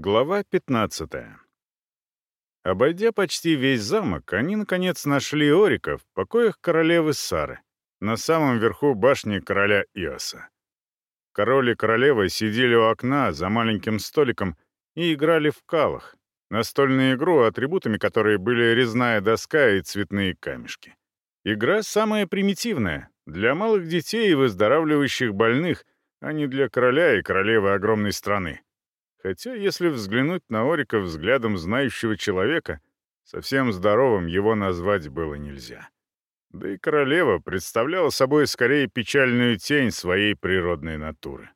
Глава 15. Обойдя почти весь замок, они, наконец, нашли Орика в покоях королевы Сары, на самом верху башни короля Иоса. Король и королева сидели у окна за маленьким столиком и играли в калах, настольную игру, атрибутами которой были резная доска и цветные камешки. Игра самая примитивная, для малых детей и выздоравливающих больных, а не для короля и королевы огромной страны. Хотя, если взглянуть на Орика взглядом знающего человека, совсем здоровым его назвать было нельзя. Да и королева представляла собой скорее печальную тень своей природной натуры.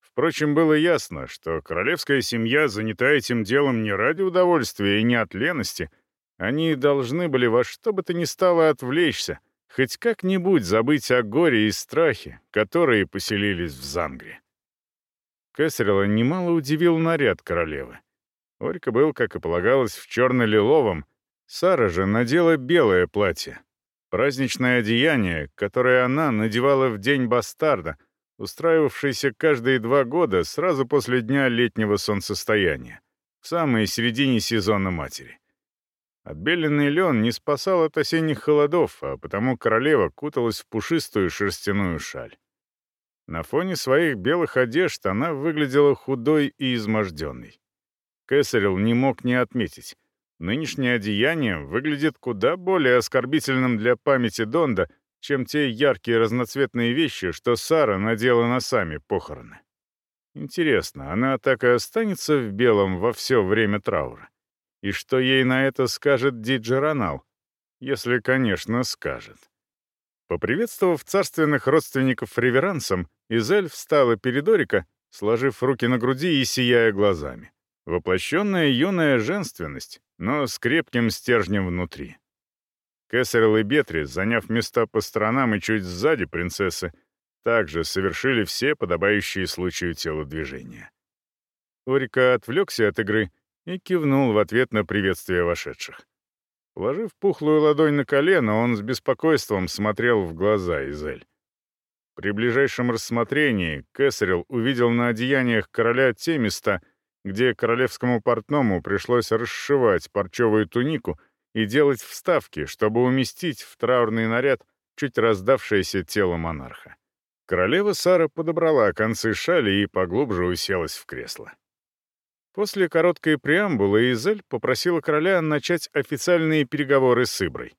Впрочем, было ясно, что королевская семья занята этим делом не ради удовольствия и не от лености. Они должны были во что бы то ни стало отвлечься, хоть как-нибудь забыть о горе и страхе, которые поселились в Зангре. Кесарела немало удивил наряд королевы. Орька был, как и полагалось, в черно-лиловом. Сара же надела белое платье. Праздничное одеяние, которое она надевала в день бастарда, устраивавшийся каждые два года сразу после дня летнего солнцестояния, в самой середине сезона матери. Отбеленный лен не спасал от осенних холодов, а потому королева куталась в пушистую шерстяную шаль. На фоне своих белых одежд она выглядела худой и изможденной. Кэссерилл не мог не отметить. Нынешнее одеяние выглядит куда более оскорбительным для памяти Донда, чем те яркие разноцветные вещи, что Сара надела на сами похороны. Интересно, она так и останется в белом во все время траура? И что ей на это скажет Диджи Ронал? Если, конечно, скажет. Поприветствовав царственных родственников реверансом, Изель встала перед Орика, сложив руки на груди и сияя глазами. Воплощенная юная женственность, но с крепким стержнем внутри. Кэссерл и Бетри, заняв места по сторонам и чуть сзади принцессы, также совершили все подобающие случаю телодвижения. Орика отвлекся от игры и кивнул в ответ на приветствие вошедших. Положив пухлую ладонь на колено, он с беспокойством смотрел в глаза Изель. При ближайшем рассмотрении Кесарел увидел на одеяниях короля те места, где королевскому портному пришлось расшивать парчевую тунику и делать вставки, чтобы уместить в траурный наряд чуть раздавшееся тело монарха. Королева Сара подобрала концы шали и поглубже уселась в кресло. После короткой преамбулы Изель попросила короля начать официальные переговоры с Иброй.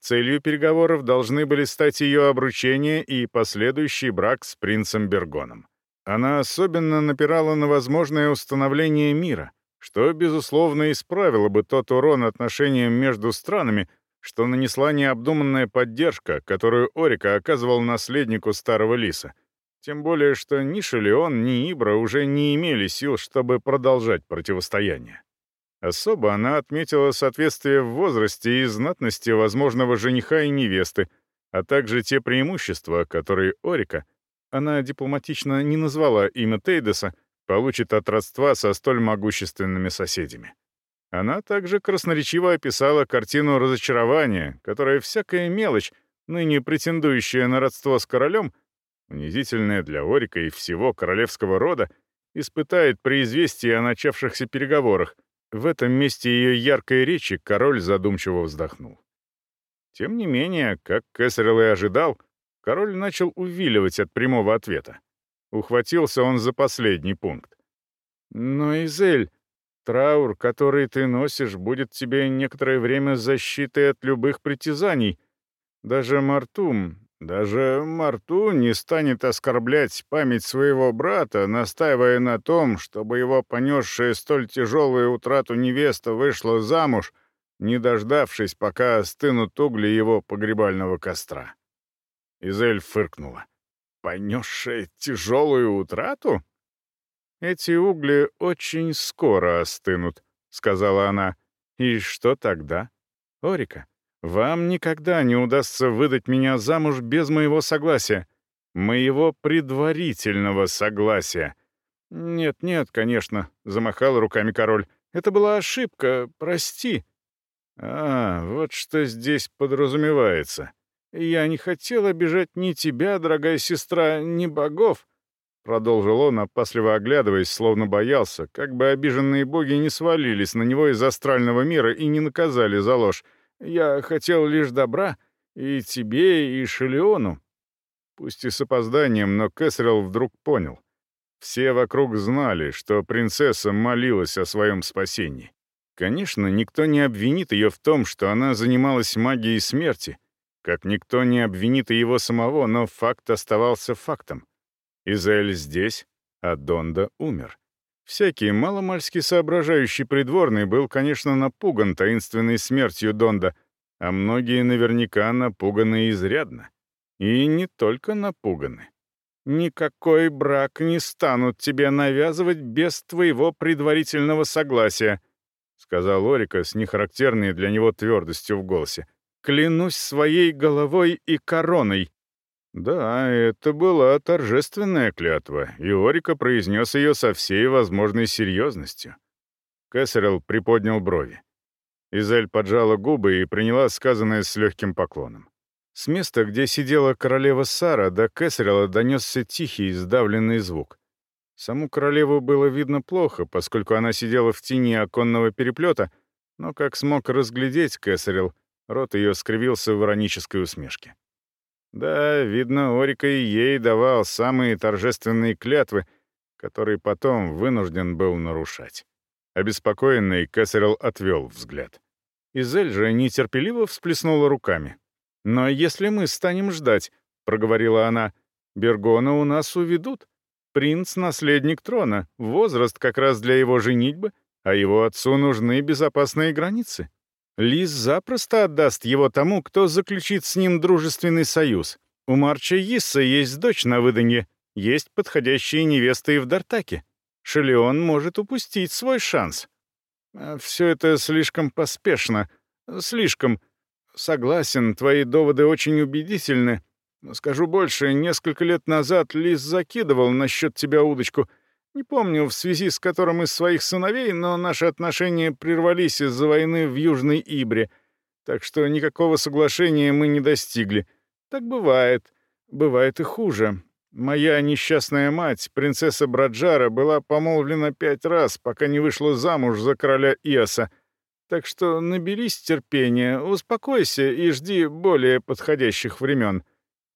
Целью переговоров должны были стать ее обручение и последующий брак с принцем Бергоном. Она особенно напирала на возможное установление мира, что, безусловно, исправило бы тот урон отношениям между странами, что нанесла необдуманная поддержка, которую Орика оказывал наследнику Старого Лиса — тем более, что ни Шелеон, ни Ибра уже не имели сил, чтобы продолжать противостояние. Особо она отметила соответствие в возрасте и знатности возможного жениха и невесты, а также те преимущества, которые Орика, она дипломатично не назвала имя Тейдеса, получит от родства со столь могущественными соседями. Она также красноречиво описала картину разочарования, которая всякая мелочь, ныне претендующая на родство с королем, унизительная для Орика и всего королевского рода, испытает при известии о начавшихся переговорах. В этом месте ее яркой речи король задумчиво вздохнул. Тем не менее, как Кесарел и ожидал, король начал увиливать от прямого ответа. Ухватился он за последний пункт. «Но, Изель, траур, который ты носишь, будет тебе некоторое время защитой от любых притязаний. Даже Мартум, даже Марту не станет оскорблять память своего брата, настаивая на том, чтобы его понесшая столь тяжелую утрату невеста вышла замуж, не дождавшись, пока остынут угли его погребального костра. Изель фыркнула. «Понесшая тяжелую утрату?» «Эти угли очень скоро остынут», — сказала она. «И что тогда? Орика, вам никогда не удастся выдать меня замуж без моего согласия. Моего предварительного согласия. Нет, нет, конечно, замахал руками король. Это была ошибка, прости. А, вот что здесь подразумевается. Я не хотел обижать ни тебя, дорогая сестра, ни богов. — продолжил он, опасливо оглядываясь, словно боялся, как бы обиженные боги не свалились на него из астрального мира и не наказали за ложь. «Я хотел лишь добра и тебе, и Шелеону». Пусть и с опозданием, но Кэссерилл вдруг понял. Все вокруг знали, что принцесса молилась о своем спасении. Конечно, никто не обвинит ее в том, что она занималась магией смерти, как никто не обвинит и его самого, но факт оставался фактом. Израиль здесь, а Донда умер. Всякий маломальски соображающий придворный был, конечно, напуган таинственной смертью Донда, а многие наверняка напуганы изрядно. И не только напуганы. «Никакой брак не станут тебе навязывать без твоего предварительного согласия», сказал Орика с нехарактерной для него твердостью в голосе. «Клянусь своей головой и короной. Да, это была торжественная клятва, и Орика произнес ее со всей возможной серьезностью. Кэссерилл приподнял брови. Изель поджала губы и приняла сказанное с легким поклоном. С места, где сидела королева Сара, до Кэссерилла донесся тихий, сдавленный звук. Саму королеву было видно плохо, поскольку она сидела в тени оконного переплета, но, как смог разглядеть Кэссерилл, рот ее скривился в иронической усмешке. Да, видно, Орика и ей давал самые торжественные клятвы, которые потом вынужден был нарушать. Обеспокоенный, Кэссерилл отвел взгляд. Изель же нетерпеливо всплеснула руками. «Но если мы станем ждать», — проговорила она, — «Бергона у нас уведут. Принц — наследник трона, возраст как раз для его женитьбы, а его отцу нужны безопасные границы. Лиз запросто отдаст его тому, кто заключит с ним дружественный союз. У Марча Йисса есть дочь на выданье, есть подходящие невесты и в Дартаке. Шелеон может упустить свой шанс. А Все это слишком поспешно. Слишком. Согласен, твои доводы очень убедительны. Скажу больше, несколько лет назад Лиз закидывал насчет тебя удочку — не помню, в связи с которым из своих сыновей, но наши отношения прервались из-за войны в Южной Ибре, так что никакого соглашения мы не достигли. Так бывает. Бывает и хуже. Моя несчастная мать, принцесса Браджара, была помолвлена пять раз, пока не вышла замуж за короля Иоса. Так что наберись терпения, успокойся и жди более подходящих времен.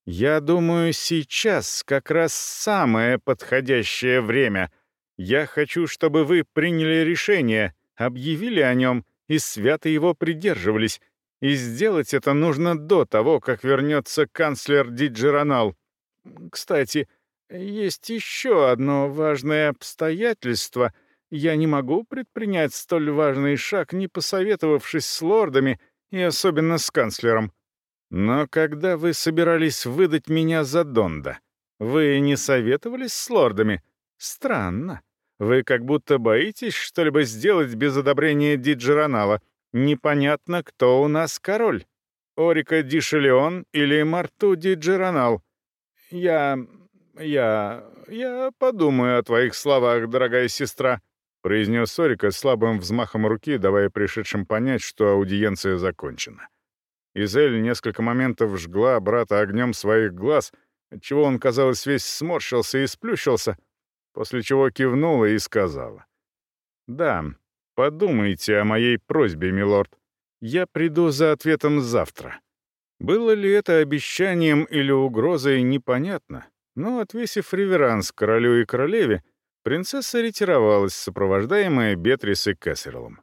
«Я думаю, сейчас как раз самое подходящее время. Я хочу, чтобы вы приняли решение, объявили о нем и свято его придерживались. И сделать это нужно до того, как вернется канцлер Диджеронал. Кстати, есть еще одно важное обстоятельство. Я не могу предпринять столь важный шаг, не посоветовавшись с лордами и особенно с канцлером. Но когда вы собирались выдать меня за Донда, вы не советовались с лордами? Странно. Вы как будто боитесь что-либо сделать без одобрения Диджеронала. Непонятно, кто у нас король. Орика Дишелеон или Марту Диджеронал. Я... я... я подумаю о твоих словах, дорогая сестра», — произнес Орика слабым взмахом руки, давая пришедшим понять, что аудиенция закончена. Изель несколько моментов жгла брата огнем своих глаз, отчего он, казалось, весь сморщился и сплющился, после чего кивнула и сказала. «Да, подумайте о моей просьбе, милорд. Я приду за ответом завтра». Было ли это обещанием или угрозой, непонятно, но, отвесив реверанс королю и королеве, принцесса ретировалась, сопровождаемая Бетрис и Кессерлом.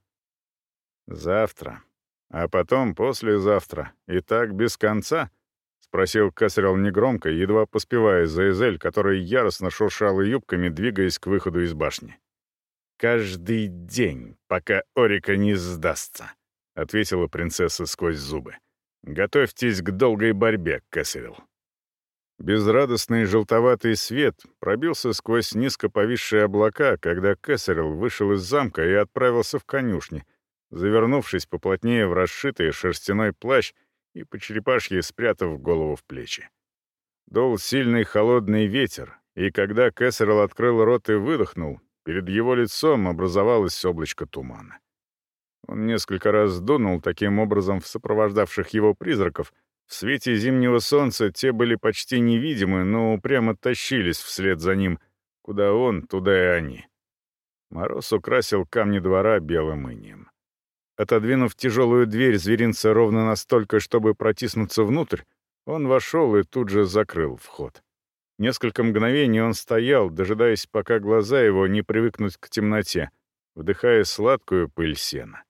«Завтра», а потом послезавтра. И так без конца?» — спросил Кесарел негромко, едва поспевая за Эзель, который яростно шуршал юбками, двигаясь к выходу из башни. «Каждый день, пока Орика не сдастся», — ответила принцесса сквозь зубы. «Готовьтесь к долгой борьбе, Кесарел». Безрадостный желтоватый свет пробился сквозь низко повисшие облака, когда Кесарел вышел из замка и отправился в конюшни, завернувшись поплотнее в расшитый шерстяной плащ и по черепашье спрятав голову в плечи. Дул сильный холодный ветер, и когда Кэссерл открыл рот и выдохнул, перед его лицом образовалось облачко тумана. Он несколько раз дунул таким образом в сопровождавших его призраков. В свете зимнего солнца те были почти невидимы, но упрямо тащились вслед за ним, Куда он, туда и они. Мороз украсил камни двора белым инием. Отодвинув тяжелую дверь зверинца ровно настолько, чтобы протиснуться внутрь, он вошел и тут же закрыл вход. Несколько мгновений он стоял, дожидаясь, пока глаза его не привыкнут к темноте, вдыхая сладкую пыль сена.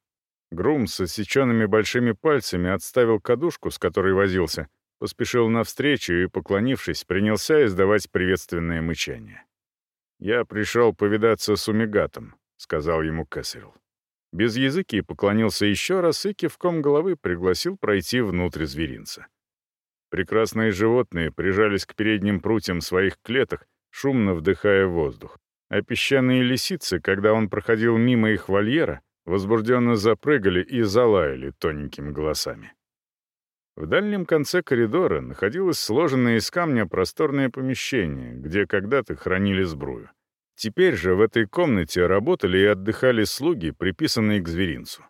Грум с отсеченными большими пальцами отставил кадушку, с которой возился, поспешил навстречу и, поклонившись, принялся издавать приветственное мычание. «Я пришел повидаться с Умигатом», — сказал ему Кэссерилл. Без языки поклонился еще раз и кивком головы пригласил пройти внутрь зверинца. Прекрасные животные прижались к передним прутьям своих клеток, шумно вдыхая воздух. А песчаные лисицы, когда он проходил мимо их вольера, возбужденно запрыгали и залаяли тоненькими голосами. В дальнем конце коридора находилось сложенное из камня просторное помещение, где когда-то хранили сбрую. Теперь же в этой комнате работали и отдыхали слуги, приписанные к зверинцу.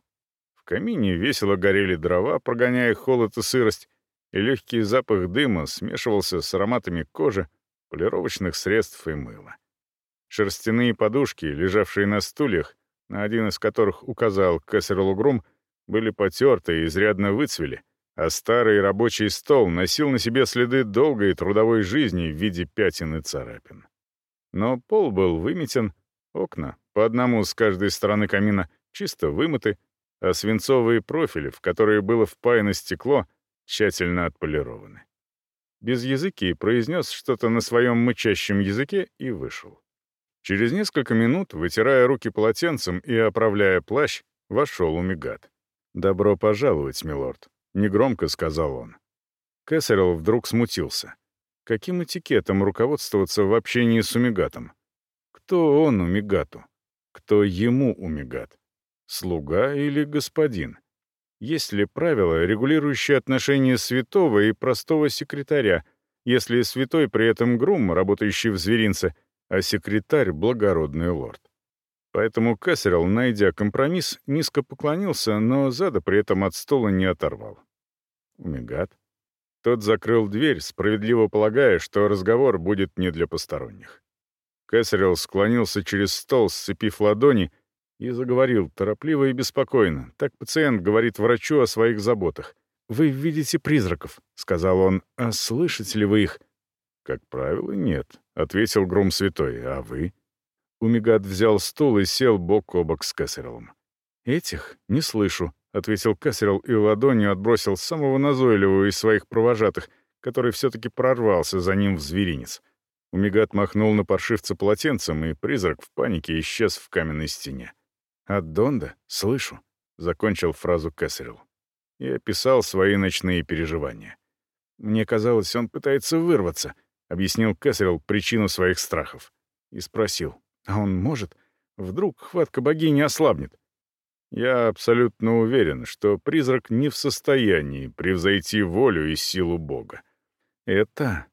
В камине весело горели дрова, прогоняя холод и сырость, и легкий запах дыма смешивался с ароматами кожи, полировочных средств и мыла. Шерстяные подушки, лежавшие на стульях, на один из которых указал Кэссер Лугрум, были потерты и изрядно выцвели, а старый рабочий стол носил на себе следы долгой трудовой жизни в виде пятен и царапин. Но пол был выметен, окна, по одному с каждой стороны камина, чисто вымыты, а свинцовые профили, в которые было впаяно стекло, тщательно отполированы. Без языки произнес что-то на своем мычащем языке и вышел. Через несколько минут, вытирая руки полотенцем и оправляя плащ, вошел Умигат. «Добро пожаловать, милорд», — негромко сказал он. Кэссерилл вдруг смутился. Каким этикетом руководствоваться в общении с Умигатом? Кто он Умигату? Кто ему Умигат? Слуга или господин? Есть ли правила, регулирующие отношения святого и простого секретаря, если святой при этом грум, работающий в зверинце, а секретарь — благородный лорд? Поэтому Кассерилл, найдя компромисс, низко поклонился, но зада при этом от стола не оторвал. Умигат. Тот закрыл дверь, справедливо полагая, что разговор будет не для посторонних. Кэссерилл склонился через стол, сцепив ладони, и заговорил торопливо и беспокойно. Так пациент говорит врачу о своих заботах. «Вы видите призраков», — сказал он, — «а слышите ли вы их?» «Как правило, нет», — ответил Грум Святой. «А вы?» Умигат взял стул и сел бок о бок с Кэссериллом. «Этих не слышу», — ответил Кассерилл и ладонью отбросил самого назойливого из своих провожатых, который все-таки прорвался за ним в зверинец. Умигат махнул на паршивца полотенцем, и призрак в панике исчез в каменной стене. «От Донда? Слышу», — закончил фразу Кассерилл. И описал свои ночные переживания. «Мне казалось, он пытается вырваться», — объяснил Кассерилл причину своих страхов. И спросил, «А он может? Вдруг хватка богини ослабнет?» Я абсолютно уверен, что призрак не в состоянии превзойти волю и силу Бога. Это...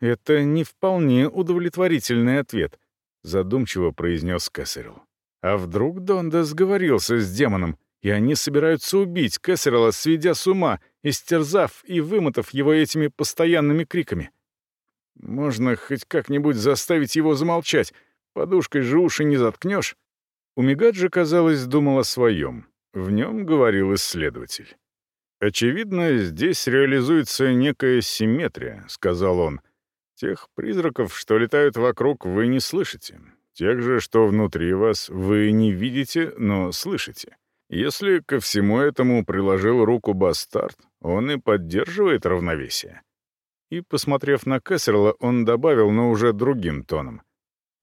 это не вполне удовлетворительный ответ, задумчиво произнес Кэссерилл. А вдруг Донда сговорился с демоном, и они собираются убить Кэссерилла, сведя с ума, истерзав и вымотав его этими постоянными криками? Можно хоть как-нибудь заставить его замолчать, подушкой же уши не заткнешь. Умигат же, казалось, думал о своем. В нем говорил исследователь. «Очевидно, здесь реализуется некая симметрия», — сказал он. «Тех призраков, что летают вокруг, вы не слышите. Тех же, что внутри вас, вы не видите, но слышите. Если ко всему этому приложил руку бастард, он и поддерживает равновесие». И, посмотрев на Кессерла, он добавил, но уже другим тоном.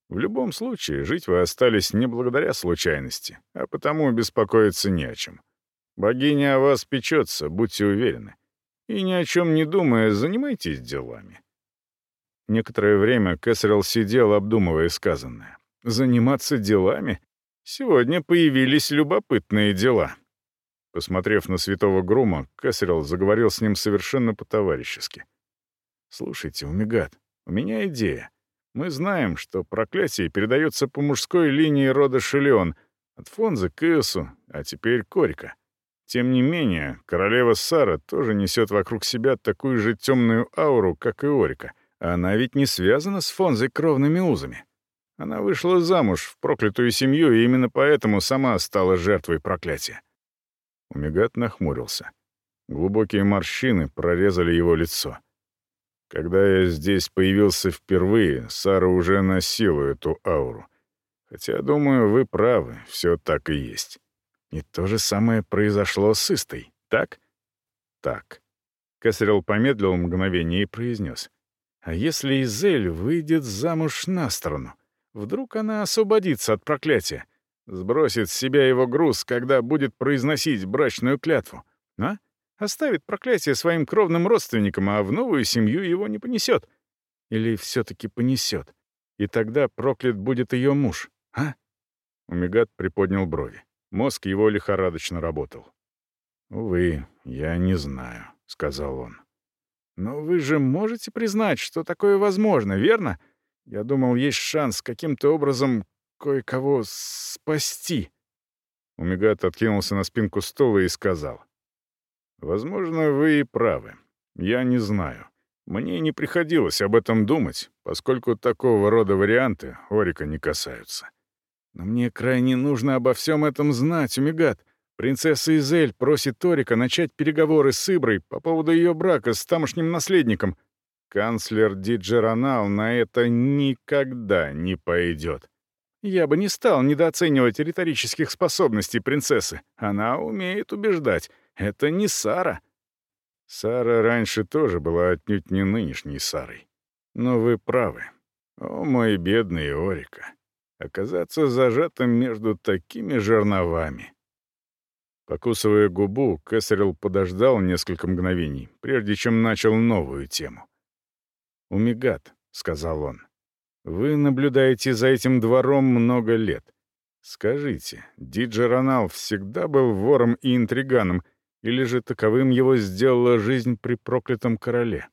В любом случае, жить вы остались не благодаря случайности, а потому беспокоиться не о чем. Богиня о вас печется, будьте уверены. И ни о чем не думая, занимайтесь делами. Некоторое время Кэссерилл сидел, обдумывая сказанное. «Заниматься делами? Сегодня появились любопытные дела». Посмотрев на святого Грума, Кэссерилл заговорил с ним совершенно по-товарищески. «Слушайте, Умигат, у меня идея. Мы знаем, что проклятие передается по мужской линии рода Шелеон, от Фонза к Иосу, а теперь Корика. Тем не менее, королева Сара тоже несет вокруг себя такую же темную ауру, как и Орика. Она ведь не связана с Фонзой кровными узами. Она вышла замуж в проклятую семью, и именно поэтому сама стала жертвой проклятия. Умигат нахмурился. Глубокие морщины прорезали его лицо. Когда я здесь появился впервые, Сара уже носила эту ауру. Хотя, думаю, вы правы, все так и есть. И то же самое произошло с Истой, так? Так. Кесарел помедлил мгновение и произнес. А если Изель выйдет замуж на сторону? Вдруг она освободится от проклятия, сбросит с себя его груз, когда будет произносить брачную клятву, а? Оставит проклятие своим кровным родственникам, а в новую семью его не понесет. Или все-таки понесет. И тогда проклят будет ее муж, а? Умигат приподнял брови. Мозг его лихорадочно работал. «Увы, я не знаю», — сказал он. «Но вы же можете признать, что такое возможно, верно? Я думал, есть шанс каким-то образом кое-кого спасти». Умигат откинулся на спинку стула и сказал. «Возможно, вы и правы. Я не знаю. Мне не приходилось об этом думать, поскольку такого рода варианты Орика не касаются. Но мне крайне нужно обо всем этом знать, Умигат. Принцесса Изель просит Торика начать переговоры с Иброй по поводу ее брака с тамошним наследником. Канцлер Диджеронал на это никогда не пойдет. Я бы не стал недооценивать риторических способностей принцессы. Она умеет убеждать. Это не Сара. Сара раньше тоже была отнюдь не нынешней Сарой. Но вы правы. О, мой бедный Орика оказаться зажатым между такими жерновами. Покусывая губу, Кесарел подождал несколько мгновений, прежде чем начал новую тему. «Умигат», — сказал он, — «вы наблюдаете за этим двором много лет. Скажите, Диджеронал всегда был вором и интриганом, или же таковым его сделала жизнь при проклятом короле?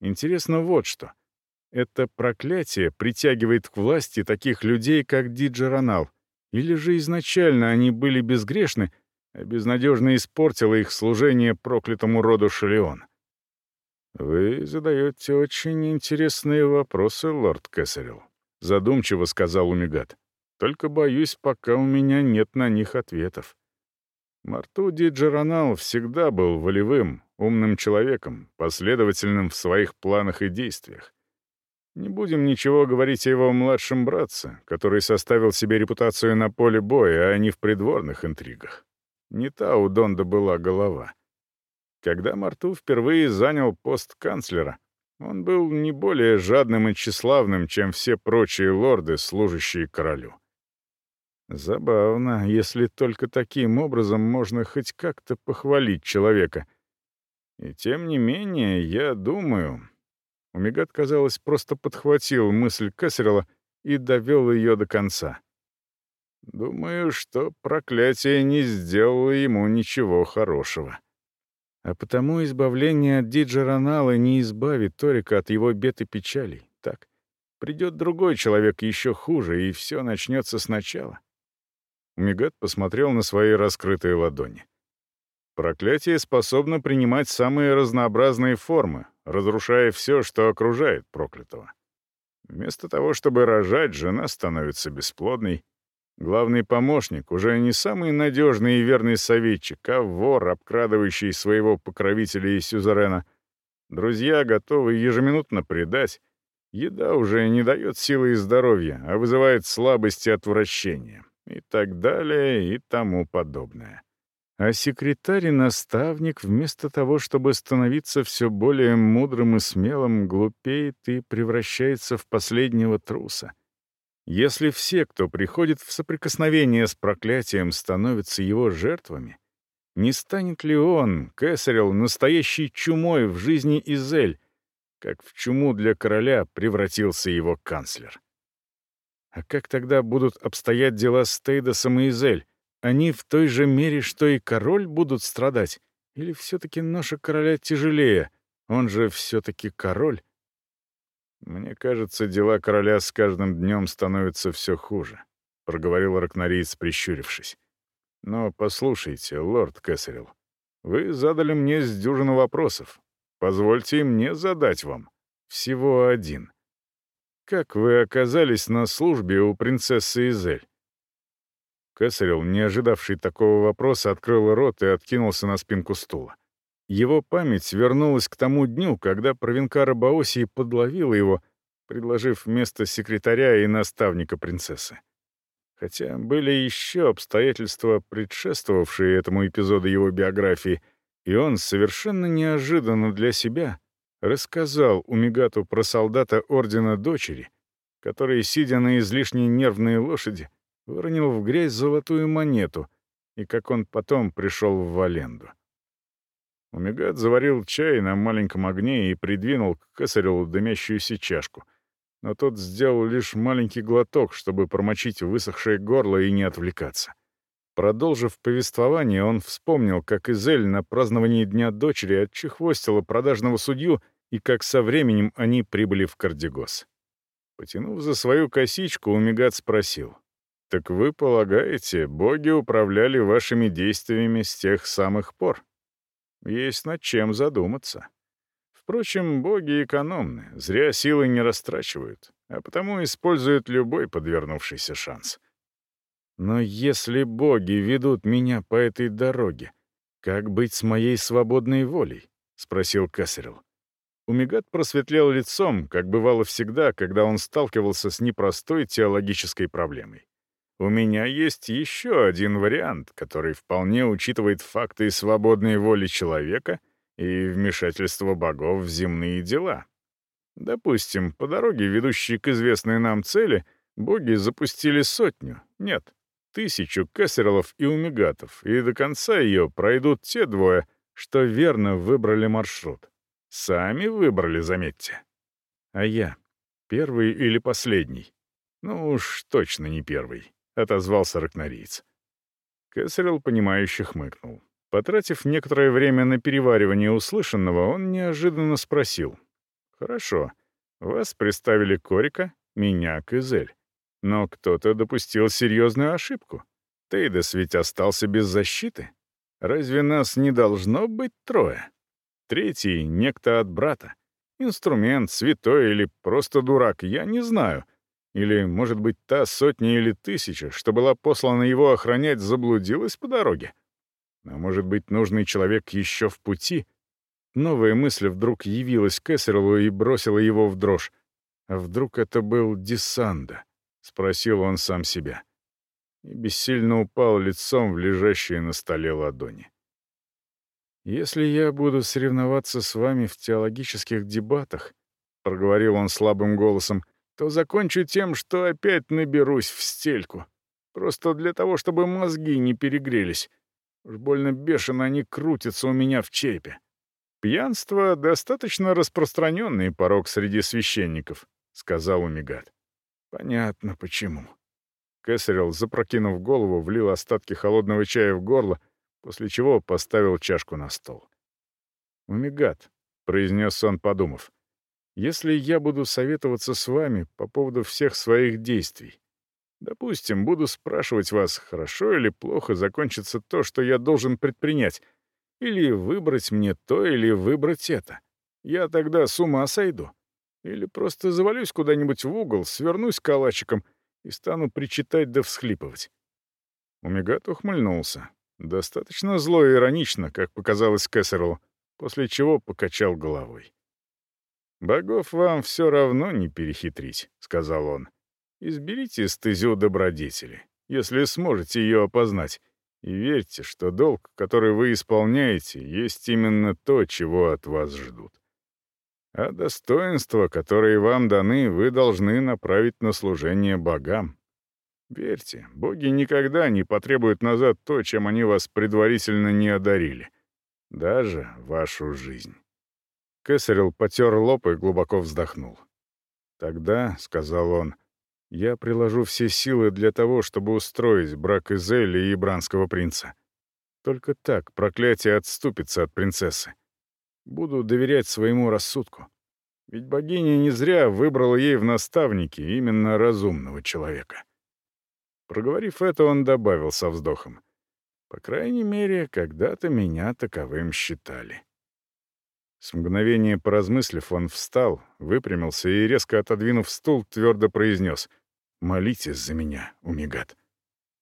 Интересно вот что. Это проклятие притягивает к власти таких людей, как Диджеронал. Или же изначально они были безгрешны, а безнадежно испортило их служение проклятому роду Шалеон? «Вы задаете очень интересные вопросы, лорд Кэссерилл», — задумчиво сказал Умигат. «Только, боюсь, пока у меня нет на них ответов». Марту Диджеронал всегда был волевым, умным человеком, последовательным в своих планах и действиях. Не будем ничего говорить о его младшем братце, который составил себе репутацию на поле боя, а не в придворных интригах. Не та у Донда была голова. Когда Марту впервые занял пост канцлера, он был не более жадным и тщеславным, чем все прочие лорды, служащие королю. Забавно, если только таким образом можно хоть как-то похвалить человека. И тем не менее, я думаю, Умигат, казалось, просто подхватил мысль Кассерела и довел ее до конца. Думаю, что проклятие не сделало ему ничего хорошего. А потому избавление от Диджеронала не избавит Торика от его бед и печалей, так? Придет другой человек еще хуже, и все начнется сначала. Умигат посмотрел на свои раскрытые ладони. Проклятие способно принимать самые разнообразные формы, разрушая все, что окружает проклятого. Вместо того, чтобы рожать, жена становится бесплодной. Главный помощник уже не самый надежный и верный советчик, а вор, обкрадывающий своего покровителя и сюзерена. Друзья готовы ежеминутно предать. Еда уже не дает силы и здоровья, а вызывает слабость и отвращение. И так далее, и тому подобное. А секретарь и наставник, вместо того, чтобы становиться все более мудрым и смелым, глупеет и превращается в последнего труса. Если все, кто приходит в соприкосновение с проклятием, становятся его жертвами, не станет ли он, Кесарел, настоящей чумой в жизни Изель, как в чуму для короля превратился его канцлер? А как тогда будут обстоять дела с Тейдосом и Изель? Они в той же мере, что и король, будут страдать? Или все-таки ноша короля тяжелее? Он же все-таки король. «Мне кажется, дела короля с каждым днем становятся все хуже», — проговорил Ракнариец, прищурившись. «Но послушайте, лорд Кэссерилл, вы задали мне с дюжину вопросов. Позвольте мне задать вам. Всего один». Как вы оказались на службе у принцессы Изель?» Кесарел, не ожидавший такого вопроса, открыл рот и откинулся на спинку стула. Его память вернулась к тому дню, когда Провинкара Баосии подловила его, предложив вместо секретаря и наставника принцессы. Хотя были еще обстоятельства, предшествовавшие этому эпизоду его биографии, и он совершенно неожиданно для себя рассказал Умигату про солдата Ордена Дочери, который, сидя на излишне нервной лошади, выронил в грязь золотую монету, и как он потом пришел в Валенду. Умигат заварил чай на маленьком огне и придвинул к косареву дымящуюся чашку. Но тот сделал лишь маленький глоток, чтобы промочить высохшее горло и не отвлекаться. Продолжив повествование, он вспомнил, как Изель на праздновании Дня дочери отчехвостила продажного судью и как со временем они прибыли в Кардегос. Потянув за свою косичку, Умигат спросил. «Так вы полагаете, боги управляли вашими действиями с тех самых пор?» Есть над чем задуматься. Впрочем, боги экономны, зря силы не растрачивают, а потому используют любой подвернувшийся шанс. Но если боги ведут меня по этой дороге, как быть с моей свободной волей? — спросил Кассерил. Умигат просветлел лицом, как бывало всегда, когда он сталкивался с непростой теологической проблемой. У меня есть еще один вариант, который вполне учитывает факты свободной воли человека и вмешательства богов в земные дела. Допустим, по дороге, ведущей к известной нам цели, боги запустили сотню, нет, тысячу кессерлов и умигатов, и до конца ее пройдут те двое, что верно выбрали маршрут. Сами выбрали, заметьте. А я? Первый или последний? Ну уж точно не первый отозвался ракнориец. Кэссерилл, понимающе хмыкнул. Потратив некоторое время на переваривание услышанного, он неожиданно спросил. «Хорошо, вас представили Корика, меня Кызель. Но кто-то допустил серьезную ошибку. Тейдес ведь остался без защиты. Разве нас не должно быть трое? Третий — некто от брата. Инструмент, святой или просто дурак, я не знаю — или, может быть, та сотня или тысяча, что была послана его охранять, заблудилась по дороге? А может быть, нужный человек еще в пути? Новая мысль вдруг явилась Кессерлу и бросила его в дрожь. А вдруг это был Десанда? Спросил он сам себя. И бессильно упал лицом в лежащие на столе ладони. «Если я буду соревноваться с вами в теологических дебатах», — проговорил он слабым голосом, — то закончу тем, что опять наберусь в стельку. Просто для того, чтобы мозги не перегрелись. Уж больно бешено они крутятся у меня в черепе. «Пьянство — достаточно распространенный порог среди священников», — сказал Умигат. «Понятно, почему». Кесарел, запрокинув голову, влил остатки холодного чая в горло, после чего поставил чашку на стол. «Умигат», — произнес он, подумав, если я буду советоваться с вами по поводу всех своих действий. Допустим, буду спрашивать вас, хорошо или плохо закончится то, что я должен предпринять, или выбрать мне то, или выбрать это. Я тогда с ума сойду. Или просто завалюсь куда-нибудь в угол, свернусь калачиком и стану причитать да всхлипывать. Умигат ухмыльнулся. Достаточно зло и иронично, как показалось Кессерлу, после чего покачал головой. «Богов вам все равно не перехитрить», — сказал он. «Изберите стезю добродетели, если сможете ее опознать, и верьте, что долг, который вы исполняете, есть именно то, чего от вас ждут. А достоинства, которые вам даны, вы должны направить на служение богам. Верьте, боги никогда не потребуют назад то, чем они вас предварительно не одарили, даже вашу жизнь». Кесарел потер лоб и глубоко вздохнул. «Тогда», — сказал он, — «я приложу все силы для того, чтобы устроить брак Изели и Бранского принца. Только так проклятие отступится от принцессы. Буду доверять своему рассудку. Ведь богиня не зря выбрала ей в наставники именно разумного человека». Проговорив это, он добавил со вздохом. «По крайней мере, когда-то меня таковым считали». С мгновения поразмыслив, он встал, выпрямился и, резко отодвинув стул, твердо произнес «Молитесь за меня, Умигат».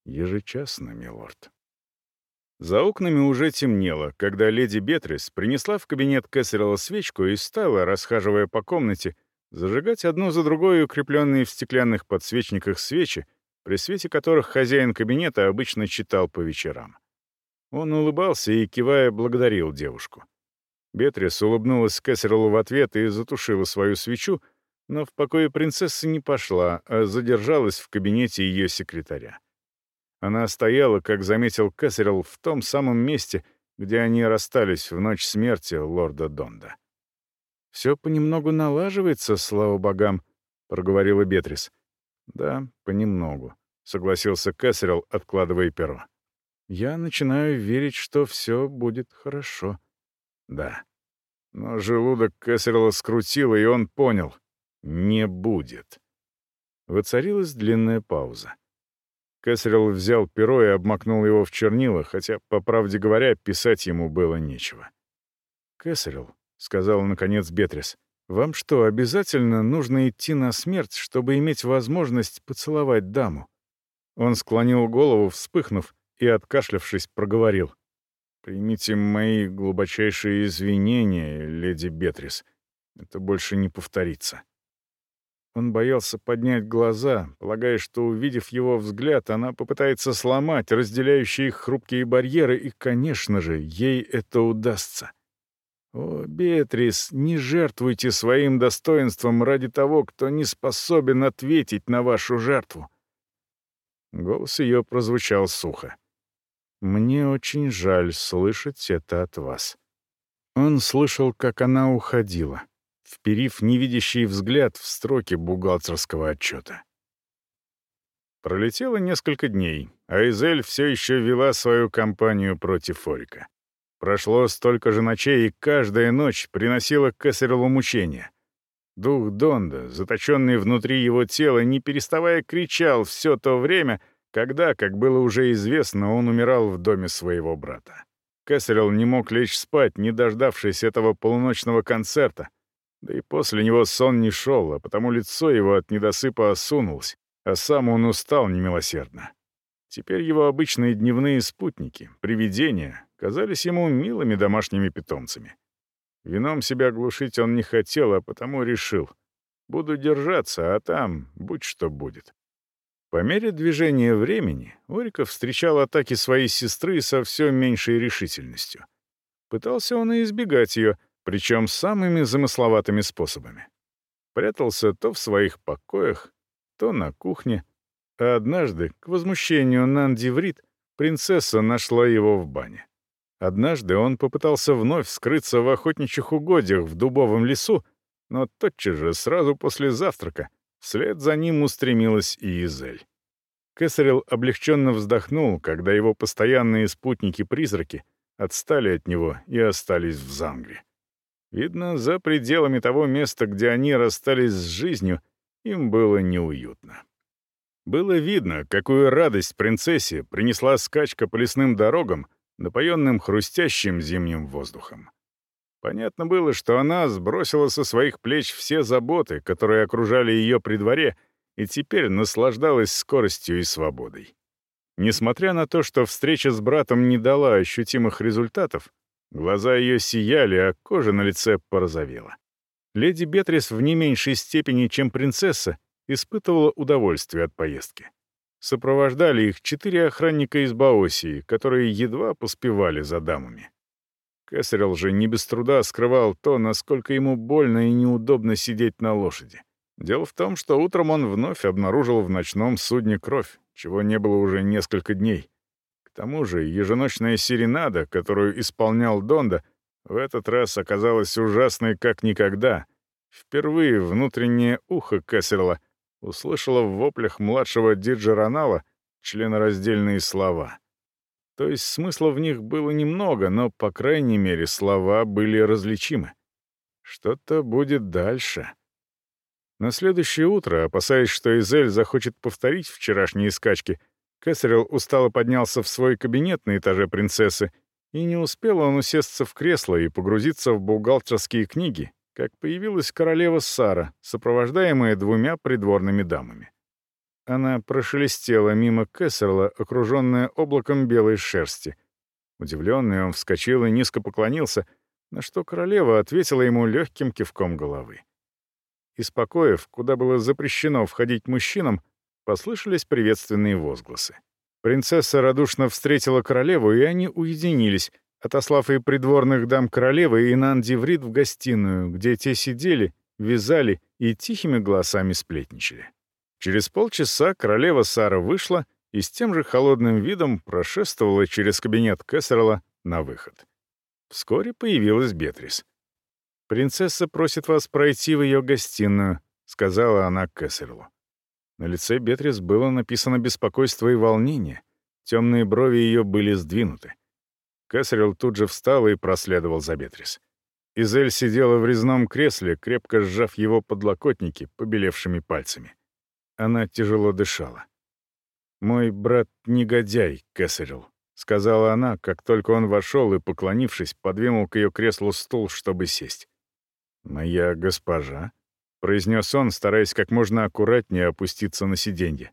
«Ежечасно, милорд». За окнами уже темнело, когда леди Бетрис принесла в кабинет Кэссерилла свечку и стала, расхаживая по комнате, зажигать одну за другой укрепленные в стеклянных подсвечниках свечи, при свете которых хозяин кабинета обычно читал по вечерам. Он улыбался и, кивая, благодарил девушку. Бетрис улыбнулась Кэссерлу в ответ и затушила свою свечу, но в покое принцессы не пошла, а задержалась в кабинете ее секретаря. Она стояла, как заметил Кэссерилл, в том самом месте, где они расстались в ночь смерти лорда Донда. «Все понемногу налаживается, слава богам», — проговорила Бетрис. «Да, понемногу», — согласился Кэссерилл, откладывая перо. «Я начинаю верить, что все будет хорошо». «Да». Но желудок Кэссерилла скрутило, и он понял — не будет. Воцарилась длинная пауза. Кэссерилл взял перо и обмакнул его в чернила, хотя, по правде говоря, писать ему было нечего. «Кэссерилл», — сказал наконец Бетрис, — «вам что, обязательно нужно идти на смерть, чтобы иметь возможность поцеловать даму?» Он склонил голову, вспыхнув, и, откашлявшись, проговорил. «Примите мои глубочайшие извинения, леди Бетрис. Это больше не повторится». Он боялся поднять глаза, полагая, что, увидев его взгляд, она попытается сломать разделяющие их хрупкие барьеры, и, конечно же, ей это удастся. О, Бетрис, не жертвуйте своим достоинством ради того, кто не способен ответить на вашу жертву. Голос ее прозвучал сухо. «Мне очень жаль слышать это от вас». Он слышал, как она уходила вперив невидящий взгляд в строки бухгалтерского отчета. Пролетело несколько дней, а Изель все еще вела свою кампанию против Форика. Прошло столько же ночей, и каждая ночь приносила Кесареву мучения. Дух Донда, заточенный внутри его тела, не переставая кричал все то время, когда, как было уже известно, он умирал в доме своего брата. Кесарел не мог лечь спать, не дождавшись этого полуночного концерта, да и после него сон не шел, а потому лицо его от недосыпа осунулось, а сам он устал немилосердно. Теперь его обычные дневные спутники, привидения, казались ему милыми домашними питомцами. Вином себя глушить он не хотел, а потому решил. Буду держаться, а там будь что будет. По мере движения времени Ориков встречал атаки своей сестры со все меньшей решительностью. Пытался он и избегать ее, причем самыми замысловатыми способами. Прятался то в своих покоях, то на кухне, а однажды, к возмущению Нанди Врит, принцесса нашла его в бане. Однажды он попытался вновь скрыться в охотничьих угодьях в дубовом лесу, но тотчас же, сразу после завтрака, вслед за ним устремилась и Изель. Кесарел облегченно вздохнул, когда его постоянные спутники-призраки отстали от него и остались в Зангре. Видно, за пределами того места, где они расстались с жизнью, им было неуютно. Было видно, какую радость принцессе принесла скачка по лесным дорогам, напоенным хрустящим зимним воздухом. Понятно было, что она сбросила со своих плеч все заботы, которые окружали ее при дворе, и теперь наслаждалась скоростью и свободой. Несмотря на то, что встреча с братом не дала ощутимых результатов, Глаза ее сияли, а кожа на лице порозовела. Леди Бетрис в не меньшей степени, чем принцесса, испытывала удовольствие от поездки. Сопровождали их четыре охранника из Баосии, которые едва поспевали за дамами. Кесарел же не без труда скрывал то, насколько ему больно и неудобно сидеть на лошади. Дело в том, что утром он вновь обнаружил в ночном судне кровь, чего не было уже несколько дней тому же еженочная серенада, которую исполнял Донда, в этот раз оказалась ужасной как никогда. Впервые внутреннее ухо Кессерла услышало в воплях младшего Диджеронала членораздельные слова. То есть смысла в них было немного, но, по крайней мере, слова были различимы. Что-то будет дальше. На следующее утро, опасаясь, что Изель захочет повторить вчерашние скачки, Кесарел устало поднялся в свой кабинет на этаже принцессы И не успел он усесться в кресло и погрузиться в бухгалтерские книги, как появилась королева Сара, сопровождаемая двумя придворными дамами. Она прошелестела мимо Кессерла, окруженная облаком белой шерсти. Удивленный он вскочил и низко поклонился, на что королева ответила ему легким кивком головы. Из покоев, куда было запрещено входить мужчинам, послышались приветственные возгласы. Принцесса радушно встретила королеву, и они уединились, отослав и придворных дам королевы и Нанди Врид в гостиную, где те сидели, вязали и тихими голосами сплетничали. Через полчаса королева Сара вышла и с тем же холодным видом прошествовала через кабинет Кессерла на выход. Вскоре появилась Бетрис. «Принцесса просит вас пройти в ее гостиную», — сказала она Кессерлу. На лице Бетрис было написано беспокойство и волнение. Темные брови ее были сдвинуты. Кесарел тут же встал и проследовал за Бетрис. Изель сидела в резном кресле, крепко сжав его подлокотники побелевшими пальцами. Она тяжело дышала. «Мой брат — негодяй, Кесарел», — сказала она, как только он вошел и, поклонившись, подвинул к ее креслу стул, чтобы сесть. «Моя госпожа», — произнес он, стараясь как можно аккуратнее опуститься на сиденье.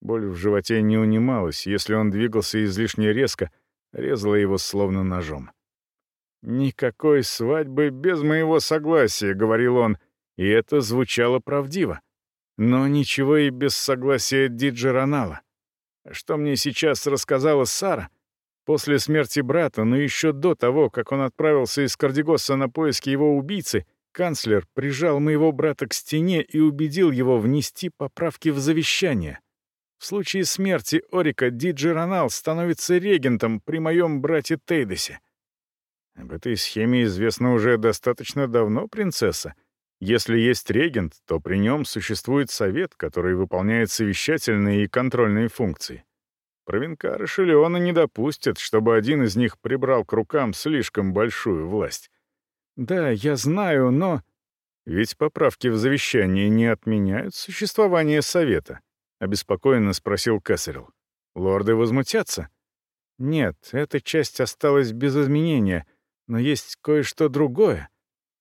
Боль в животе не унималась, если он двигался излишне резко, резала его словно ножом. «Никакой свадьбы без моего согласия», — говорил он, и это звучало правдиво. Но ничего и без согласия Диджи Ронала. Что мне сейчас рассказала Сара? После смерти брата, но еще до того, как он отправился из Кардигоса на поиски его убийцы, канцлер прижал моего брата к стене и убедил его внести поправки в завещание. В случае смерти Орика Диджи Ронал становится регентом при моем брате Тейдесе. Об этой схеме известно уже достаточно давно, принцесса, если есть регент, то при нем существует совет, который выполняет совещательные и контрольные функции. Провинкары Шелеона не допустят, чтобы один из них прибрал к рукам слишком большую власть. Да, я знаю, но... Ведь поправки в завещании не отменяют существование совета, — обеспокоенно спросил Кесарел. Лорды возмутятся? Нет, эта часть осталась без изменения, но есть кое-что другое —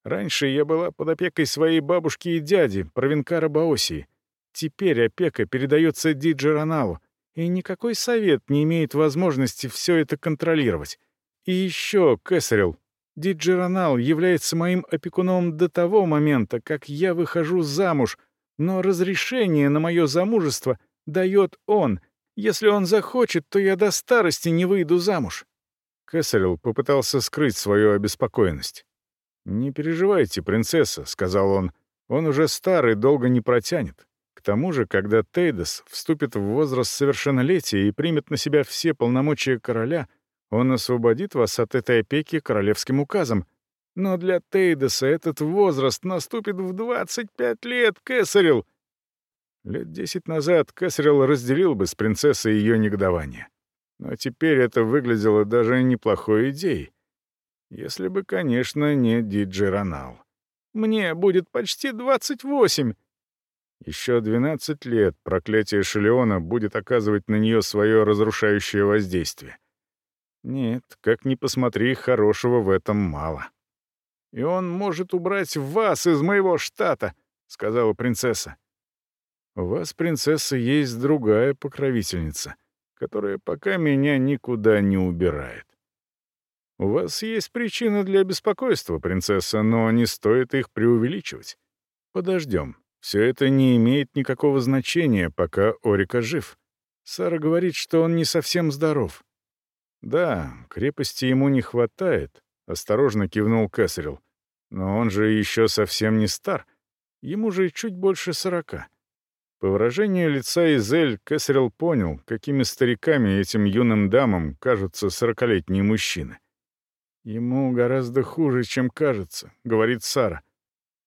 Раньше я была под опекой своей бабушки и дяди, Провинкара Баосии. Теперь опека передается Диджи Роналу, и никакой совет не имеет возможности все это контролировать. И еще, Кесарел, Диджи Ронал является моим опекуном до того момента, как я выхожу замуж, но разрешение на мое замужество дает он. Если он захочет, то я до старости не выйду замуж». Кесарел попытался скрыть свою обеспокоенность. «Не переживайте, принцесса», — сказал он. «Он уже старый, долго не протянет. К тому же, когда Тейдос вступит в возраст совершеннолетия и примет на себя все полномочия короля, он освободит вас от этой опеки королевским указом. Но для Тейдоса этот возраст наступит в 25 лет, Кесарел!» Лет десять назад Кесарел разделил бы с принцессой ее негодование. Но теперь это выглядело даже неплохой идеей. Если бы, конечно, не Диджи Ронал. Мне будет почти 28. Еще 12 лет проклятие Шелеона будет оказывать на нее свое разрушающее воздействие. Нет, как ни посмотри, хорошего в этом мало. «И он может убрать вас из моего штата», — сказала принцесса. «У вас, принцесса, есть другая покровительница, которая пока меня никуда не убирает. У вас есть причина для беспокойства, принцесса, но не стоит их преувеличивать. Подождем. Все это не имеет никакого значения, пока Орика жив. Сара говорит, что он не совсем здоров. Да, крепости ему не хватает, — осторожно кивнул Кесарел. Но он же еще совсем не стар. Ему же чуть больше сорока. По выражению лица Изель, Кесарел понял, какими стариками этим юным дамам кажутся сорокалетние мужчины. «Ему гораздо хуже, чем кажется», — говорит Сара.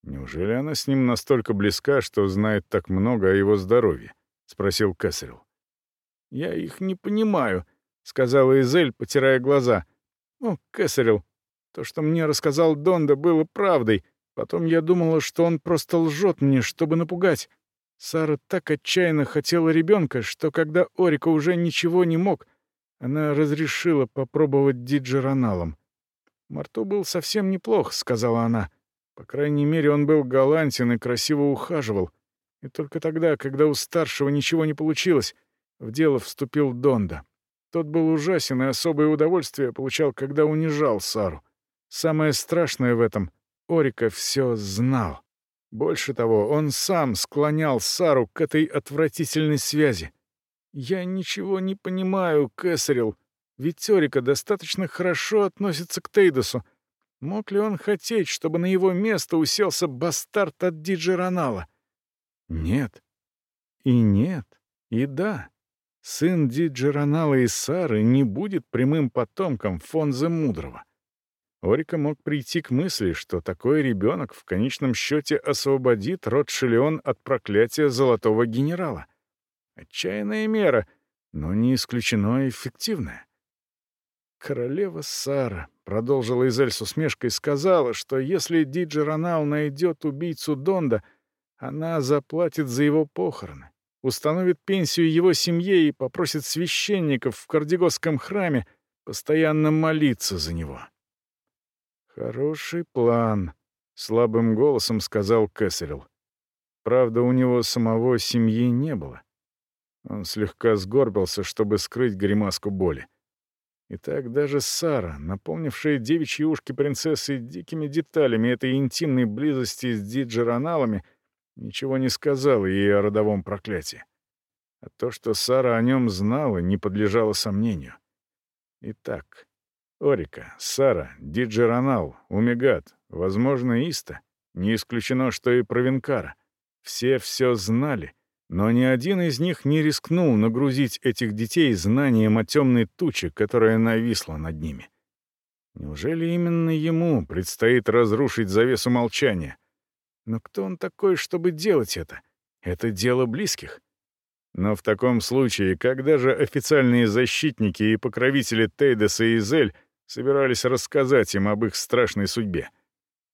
«Неужели она с ним настолько близка, что знает так много о его здоровье?» — спросил Кэссерилл. «Я их не понимаю», — сказала Изель, потирая глаза. «О, Кэссерилл, то, что мне рассказал Донда, было правдой. Потом я думала, что он просто лжет мне, чтобы напугать. Сара так отчаянно хотела ребенка, что когда Орика уже ничего не мог, Она разрешила попробовать диджероналом. Марто был совсем неплох, сказала она. По крайней мере, он был галантен и красиво ухаживал. И только тогда, когда у старшего ничего не получилось, в дело вступил Донда. Тот был ужасен и особое удовольствие получал, когда унижал Сару. Самое страшное в этом — Орика все знал. Больше того, он сам склонял Сару к этой отвратительной связи. «Я ничего не понимаю, Кэссерилл. Ведь Орика достаточно хорошо относится к Тейдосу. Мог ли он хотеть, чтобы на его место уселся бастард от Диджи Ронала? Нет. И нет. И да. Сын Диджи Ронала и Сары не будет прямым потомком Фонзе Мудрого. Орика мог прийти к мысли, что такой ребенок в конечном счете освободит род Шелеон от проклятия Золотого Генерала. Отчаянная мера, но не исключено эффективная. «Королева Сара», — продолжила Изель с усмешкой, — сказала, что если Диджи Ронал найдет убийцу Донда, она заплатит за его похороны, установит пенсию его семье и попросит священников в Кардегосском храме постоянно молиться за него. «Хороший план», — слабым голосом сказал Кэссерилл. Правда, у него самого семьи не было. Он слегка сгорбился, чтобы скрыть гримаску боли. И так даже Сара, наполнившая девичьи ушки принцессы дикими деталями этой интимной близости с диджероналами, ничего не сказала ей о родовом проклятии. А то, что Сара о нем знала, не подлежало сомнению. Итак, Орика, Сара, Диджеронал, Умигат, возможно, Иста. Не исключено, что и Провинкара. Все все знали, но ни один из них не рискнул нагрузить этих детей знанием о темной туче, которая нависла над ними. Неужели именно ему предстоит разрушить завесу молчания? Но кто он такой, чтобы делать это? Это дело близких. Но в таком случае, когда же официальные защитники и покровители Тейдеса и Зель собирались рассказать им об их страшной судьбе.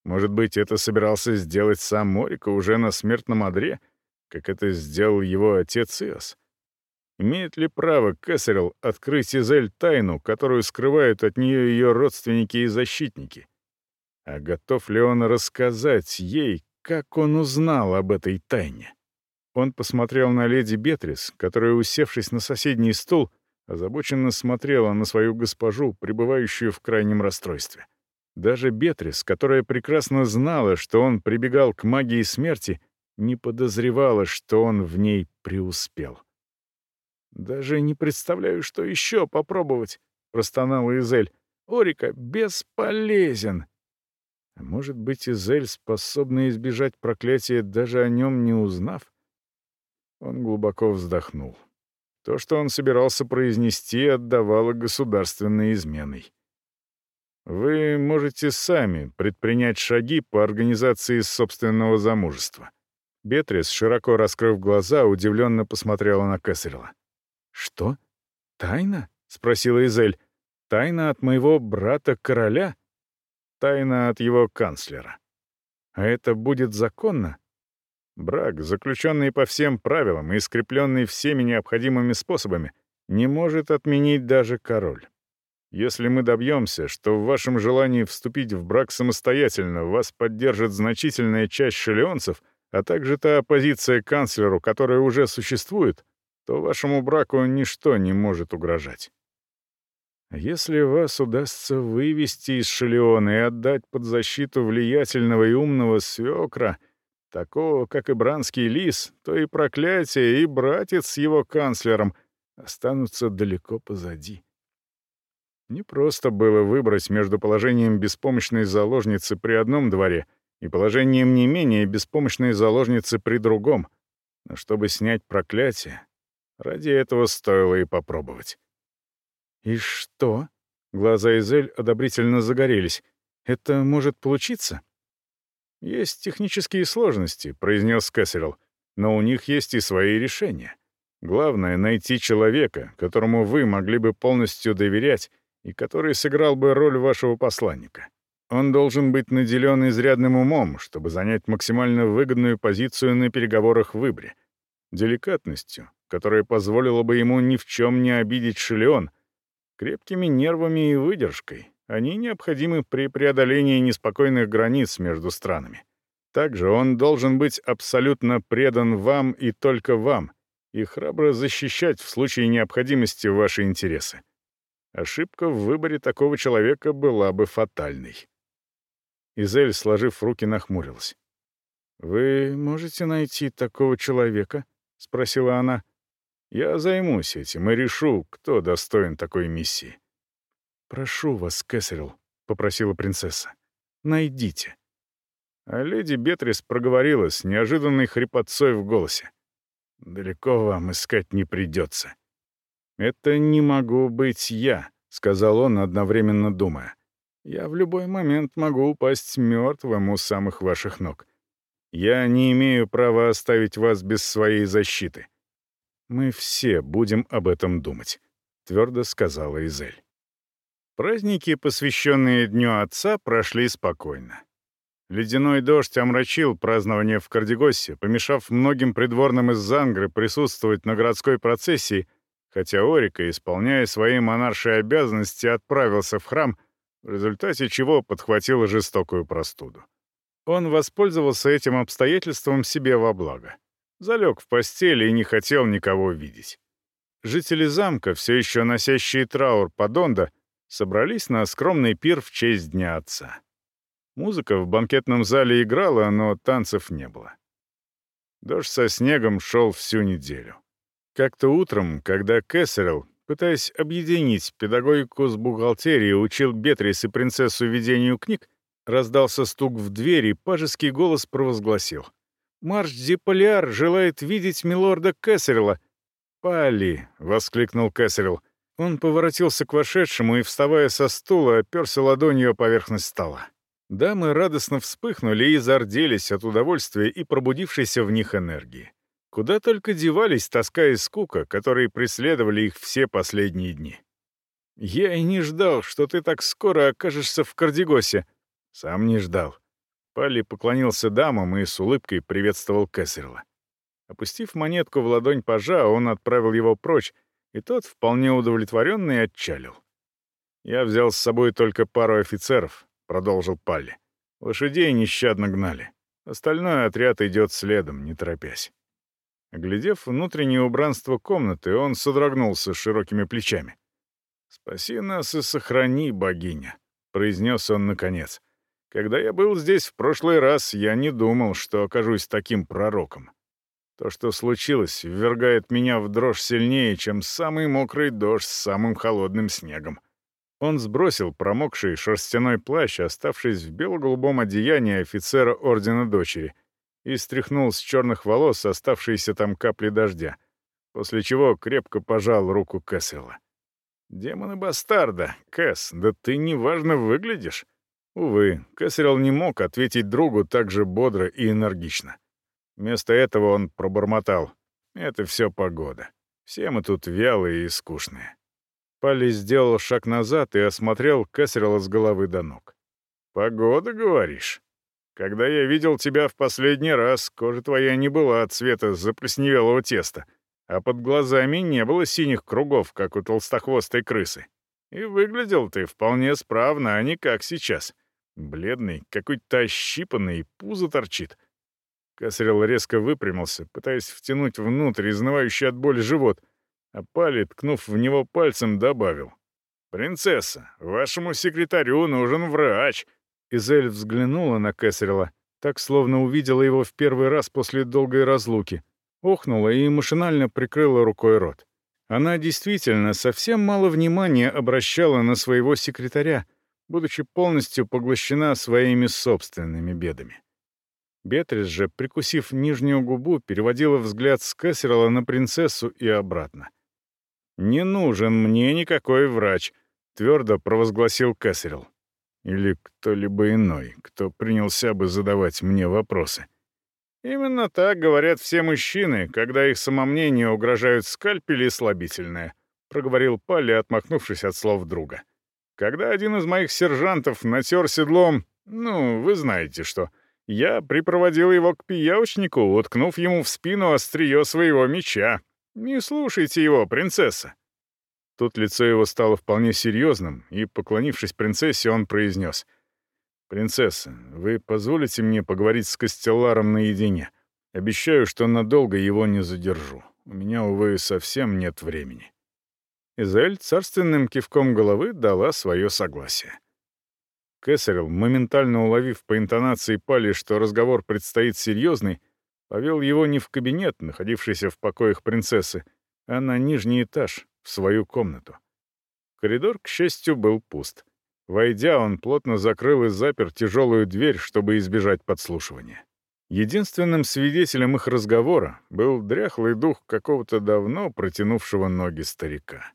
Может быть, это собирался сделать сам Морика уже на смертном одре, как это сделал его отец Иос? Имеет ли право Кэссерилл открыть Изель тайну, которую скрывают от нее ее родственники и защитники? А готов ли он рассказать ей, как он узнал об этой тайне? Он посмотрел на леди Бетрис, которая, усевшись на соседний стул, озабоченно смотрела на свою госпожу, пребывающую в крайнем расстройстве. Даже Бетрис, которая прекрасно знала, что он прибегал к магии смерти, не подозревала, что он в ней преуспел. «Даже не представляю, что еще попробовать», — простонала Изель. «Орика бесполезен». А может быть, Изель способна избежать проклятия, даже о нем не узнав? Он глубоко вздохнул. То, что он собирался произнести, отдавало государственной изменой. Вы можете сами предпринять шаги по организации собственного замужества. Бетрис, широко раскрыв глаза, удивленно посмотрела на Кэссерила. «Что? Тайна?» — спросила Изель. «Тайна от моего брата-короля?» «Тайна от его канцлера». «А это будет законно?» Брак, заключенный по всем правилам и скрепленный всеми необходимыми способами, не может отменить даже король. Если мы добьемся, что в вашем желании вступить в брак самостоятельно вас поддержит значительная часть шелеонцев, а также та оппозиция канцлеру, которая уже существует, то вашему браку ничто не может угрожать. Если вас удастся вывести из Шелеона и отдать под защиту влиятельного и умного свекра — Такого, как и бранский лис, то и проклятие, и братец с его канцлером останутся далеко позади. Не просто было выбрать между положением беспомощной заложницы при одном дворе и положением не менее беспомощной заложницы при другом. Но чтобы снять проклятие, ради этого стоило и попробовать. «И что?» — глаза Изель одобрительно загорелись. «Это может получиться?» «Есть технические сложности», — произнес Кэссерилл, «но у них есть и свои решения. Главное — найти человека, которому вы могли бы полностью доверять и который сыграл бы роль вашего посланника. Он должен быть наделен изрядным умом, чтобы занять максимально выгодную позицию на переговорах в выборе, деликатностью, которая позволила бы ему ни в чем не обидеть Шелеон, крепкими нервами и выдержкой. Они необходимы при преодолении неспокойных границ между странами. Также он должен быть абсолютно предан вам и только вам, и храбро защищать в случае необходимости ваши интересы. Ошибка в выборе такого человека была бы фатальной. Изель, сложив руки, нахмурилась. «Вы можете найти такого человека?» — спросила она. «Я займусь этим и решу, кто достоин такой миссии». «Прошу вас, Кэссерилл», — попросила принцесса. «Найдите». А леди Бетрис проговорила с неожиданной хрипотцой в голосе. «Далеко вам искать не придется». «Это не могу быть я», — сказал он, одновременно думая. «Я в любой момент могу упасть мертвым у самых ваших ног. Я не имею права оставить вас без своей защиты. Мы все будем об этом думать», — твердо сказала Изель. Праздники, посвященные Дню Отца, прошли спокойно. Ледяной дождь омрачил празднование в Кардегосе, помешав многим придворным из Зангры присутствовать на городской процессии, хотя Орика, исполняя свои монаршие обязанности, отправился в храм, в результате чего подхватил жестокую простуду. Он воспользовался этим обстоятельством себе во благо. Залег в постели и не хотел никого видеть. Жители замка, все еще носящие траур по Донда, собрались на скромный пир в честь Дня Отца. Музыка в банкетном зале играла, но танцев не было. Дождь со снегом шел всю неделю. Как-то утром, когда Кессерилл, пытаясь объединить педагогику с бухгалтерией, учил Бетрис и принцессу ведению книг, раздался стук в дверь, и пажеский голос провозгласил. «Марш Диполиар желает видеть милорда Кессерилла!» «Пали!» — воскликнул Кессерилл. Он поворотился к вошедшему и, вставая со стула, оперся ладонью о поверхность стола. Дамы радостно вспыхнули и зарделись от удовольствия и пробудившейся в них энергии. Куда только девались тоска и скука, которые преследовали их все последние дни. «Я и не ждал, что ты так скоро окажешься в Кардигосе». «Сам не ждал». Палли поклонился дамам и с улыбкой приветствовал Кессерла. Опустив монетку в ладонь пажа, он отправил его прочь, и тот, вполне удовлетворенный, отчалил. Я взял с собой только пару офицеров, — продолжил Палли. «Лошадей нещадно гнали. Остальной отряд идет следом, не торопясь». Оглядев внутреннее убранство комнаты, он содрогнулся широкими плечами. «Спаси нас и сохрани, богиня», — произнес он наконец. «Когда я был здесь в прошлый раз, я не думал, что окажусь таким пророком. То, что случилось, ввергает меня в дрожь сильнее, чем самый мокрый дождь с самым холодным снегом. Он сбросил промокший шерстяной плащ, оставшись в бело-голубом одеянии офицера Ордена Дочери, и стряхнул с черных волос оставшиеся там капли дождя, после чего крепко пожал руку Кэссела. «Демоны бастарда, Кэс, да ты неважно выглядишь». Увы, Кэссерилл не мог ответить другу так же бодро и энергично. Вместо этого он пробормотал. «Это все погода. Все мы тут вялые и скучные». Палли сделал шаг назад и осмотрел Кэссерилла с головы до ног. «Погода, говоришь? Когда я видел тебя в последний раз, кожа твоя не была от цвета заплесневелого теста, а под глазами не было синих кругов, как у толстохвостой крысы. И выглядел ты вполне справно, а не как сейчас. Бледный, какой-то ощипанный, пузо торчит». Кэссерилл резко выпрямился, пытаясь втянуть внутрь изнывающий от боли живот — а Пали, ткнув в него пальцем, добавил. «Принцесса, вашему секретарю нужен врач!» Изель взглянула на Кэссерила, так словно увидела его в первый раз после долгой разлуки, охнула и машинально прикрыла рукой рот. Она действительно совсем мало внимания обращала на своего секретаря, будучи полностью поглощена своими собственными бедами. Бетрис же, прикусив нижнюю губу, переводила взгляд с Кэссерила на принцессу и обратно. «Не нужен мне никакой врач», — твердо провозгласил Кэссерилл. Или кто-либо иной, кто принялся бы задавать мне вопросы. «Именно так говорят все мужчины, когда их самомнение угрожают скальпели и слабительное», — проговорил Палли, отмахнувшись от слов друга. «Когда один из моих сержантов натер седлом, ну, вы знаете что, я припроводил его к пиявочнику, уткнув ему в спину острие своего меча, «Не слушайте его, принцесса!» Тут лицо его стало вполне серьезным, и, поклонившись принцессе, он произнес. «Принцесса, вы позволите мне поговорить с Костелларом наедине? Обещаю, что надолго его не задержу. У меня, увы, совсем нет времени». Изель царственным кивком головы дала свое согласие. Кесарел, моментально уловив по интонации Пали, что разговор предстоит серьезный, повел его не в кабинет, находившийся в покоях принцессы, а на нижний этаж, в свою комнату. Коридор, к счастью, был пуст. Войдя, он плотно закрыл и запер тяжелую дверь, чтобы избежать подслушивания. Единственным свидетелем их разговора был дряхлый дух какого-то давно протянувшего ноги старика.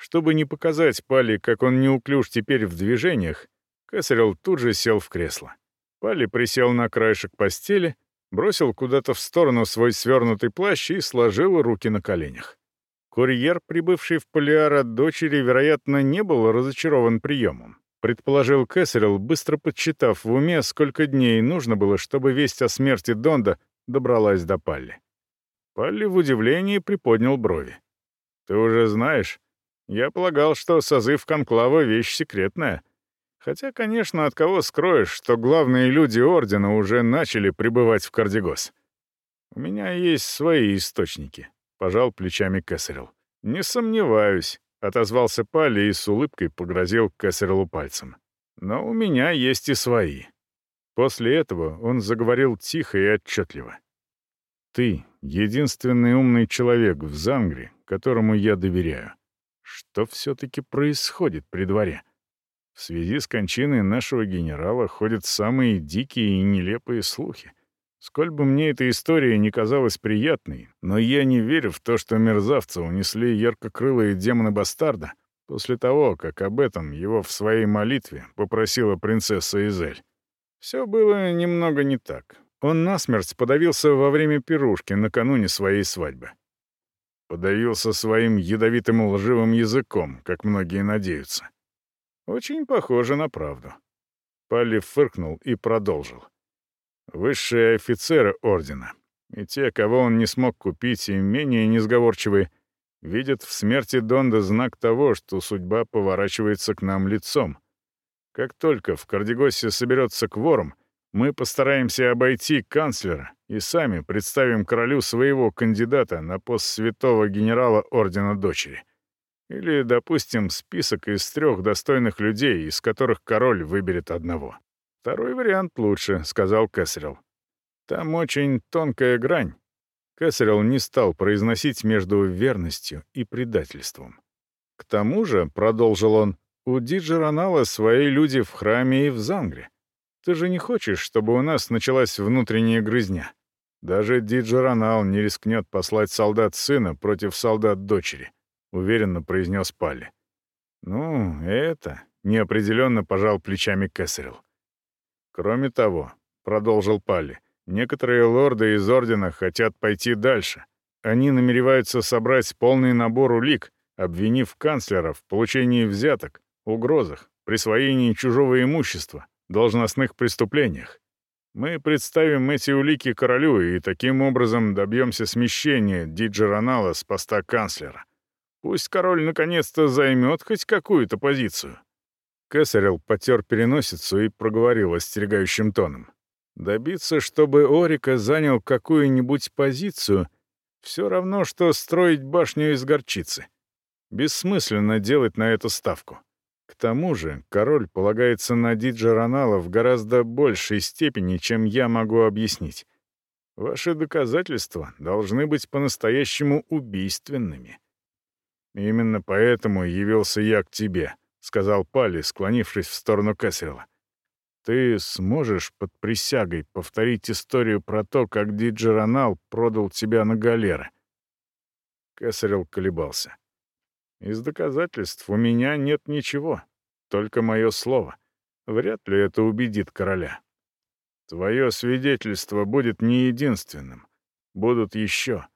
Чтобы не показать Пали, как он неуклюж теперь в движениях, Кесарел тут же сел в кресло. Пали присел на краешек постели, бросил куда-то в сторону свой свернутый плащ и сложил руки на коленях. Курьер, прибывший в Полиар от дочери, вероятно, не был разочарован приемом. Предположил Кэссерилл, быстро подсчитав в уме, сколько дней нужно было, чтобы весть о смерти Донда добралась до Палли. Палли в удивлении приподнял брови. «Ты уже знаешь? Я полагал, что созыв конклава — вещь секретная. Хотя, конечно, от кого скроешь, что главные люди Ордена уже начали прибывать в Кардигос. У меня есть свои источники пожал плечами Кэссерилл. «Не сомневаюсь», — отозвался Палли и с улыбкой погрозил Кэссериллу пальцем. «Но у меня есть и свои». После этого он заговорил тихо и отчетливо. «Ты — единственный умный человек в Зангре, которому я доверяю. Что все-таки происходит при дворе?» В связи с кончиной нашего генерала ходят самые дикие и нелепые слухи. Сколь бы мне эта история не казалась приятной, но я не верю в то, что мерзавца унесли яркокрылые демоны-бастарда после того, как об этом его в своей молитве попросила принцесса Изель. Все было немного не так. Он насмерть подавился во время пирушки накануне своей свадьбы. Подавился своим ядовитым лживым языком, как многие надеются. Очень похоже на правду. Палли фыркнул и продолжил. Высшие офицеры ордена и те, кого он не смог купить, и менее несговорчивые, видят в смерти Донда знак того, что судьба поворачивается к нам лицом. Как только в Кардигосе соберется кворум, мы постараемся обойти канцлера и сами представим королю своего кандидата на пост святого генерала Ордена Дочери. Или, допустим, список из трех достойных людей, из которых король выберет одного. «Второй вариант лучше», — сказал Кэссерилл. «Там очень тонкая грань». Кэссерилл не стал произносить между верностью и предательством. «К тому же», — продолжил он, — «у Диджеронала свои люди в храме и в Зангре. Ты же не хочешь, чтобы у нас началась внутренняя грызня? Даже Диджеронал не рискнет послать солдат сына против солдат дочери», — уверенно произнес Палли. «Ну, это...» — неопределенно пожал плечами Кэссерилл. Кроме того, продолжил Палли, некоторые лорды из Ордена хотят пойти дальше. Они намереваются собрать полный набор улик, обвинив канцлера в получении взяток, угрозах, присвоении чужого имущества, должностных преступлениях. Мы представим эти улики королю и таким образом добьемся смещения Диджеронала с поста канцлера. Пусть король наконец-то займет хоть какую-то позицию. Кесарел потер переносицу и проговорил остерегающим тоном. «Добиться, чтобы Орика занял какую-нибудь позицию, все равно, что строить башню из горчицы. Бессмысленно делать на это ставку. К тому же король полагается на Диджеронала в гораздо большей степени, чем я могу объяснить. Ваши доказательства должны быть по-настоящему убийственными. Именно поэтому явился я к тебе». — сказал Пали, склонившись в сторону Кэссерла. «Ты сможешь под присягой повторить историю про то, как Диджеронал продал тебя на галеры?» Кэссерилл колебался. «Из доказательств у меня нет ничего, только мое слово. Вряд ли это убедит короля. Твое свидетельство будет не единственным. Будут еще.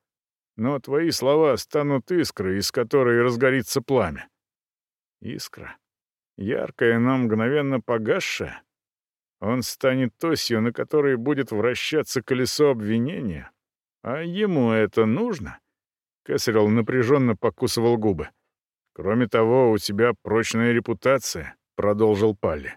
Но твои слова станут искрой, из которой разгорится пламя. Искра. Яркая, но мгновенно погасшая. Он станет осью, на которой будет вращаться колесо обвинения. А ему это нужно? Кэссерилл напряженно покусывал губы. Кроме того, у тебя прочная репутация», — продолжил Палли.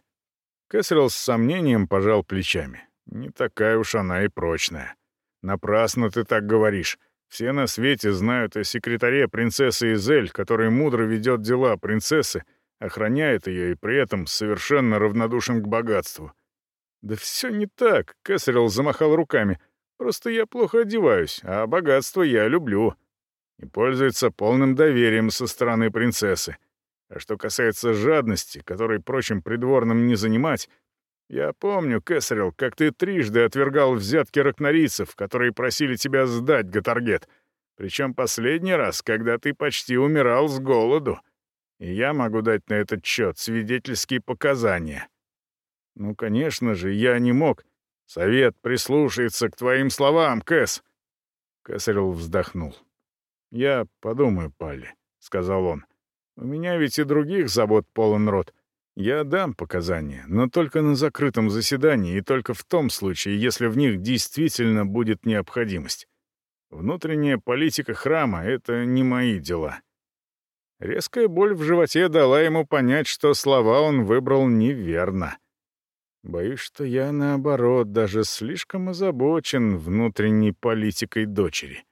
Кэссерилл с сомнением пожал плечами. «Не такая уж она и прочная. Напрасно ты так говоришь. Все на свете знают о секретаре принцессы Изель, который мудро ведет дела принцессы, охраняет ее и при этом совершенно равнодушен к богатству. «Да все не так», — Кэссерилл замахал руками. «Просто я плохо одеваюсь, а богатство я люблю». И пользуется полным доверием со стороны принцессы. А что касается жадности, которой прочим придворным не занимать, я помню, Кэссерилл, как ты трижды отвергал взятки ракнорийцев, которые просили тебя сдать Гатаргет. Причем последний раз, когда ты почти умирал с голоду. И я могу дать на этот счет свидетельские показания. Ну, конечно же, я не мог. Совет прислушается к твоим словам, Кэс. Кэссерилл вздохнул. «Я подумаю, Палли», — сказал он. «У меня ведь и других забот полон рот. Я дам показания, но только на закрытом заседании и только в том случае, если в них действительно будет необходимость. Внутренняя политика храма — это не мои дела. Резкая боль в животе дала ему понять, что слова он выбрал неверно. Боюсь, что я, наоборот, даже слишком озабочен внутренней политикой дочери.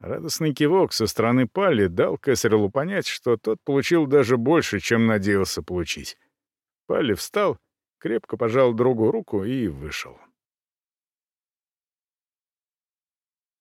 Радостный кивок со стороны Палли дал Кэссерлу понять, что тот получил даже больше, чем надеялся получить. Палли встал, крепко пожал другу руку и вышел.